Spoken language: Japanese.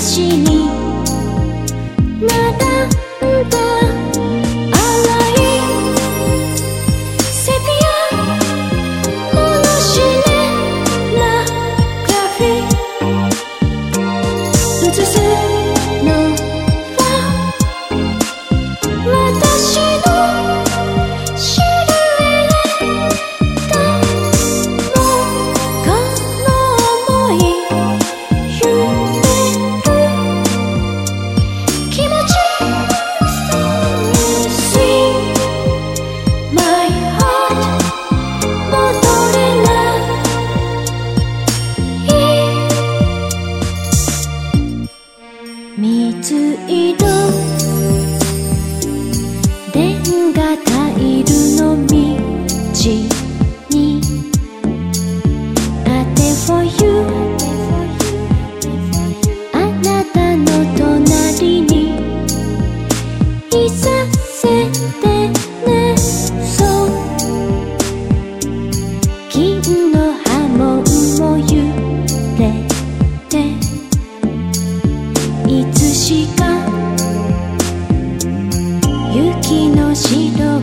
私にしか雪の白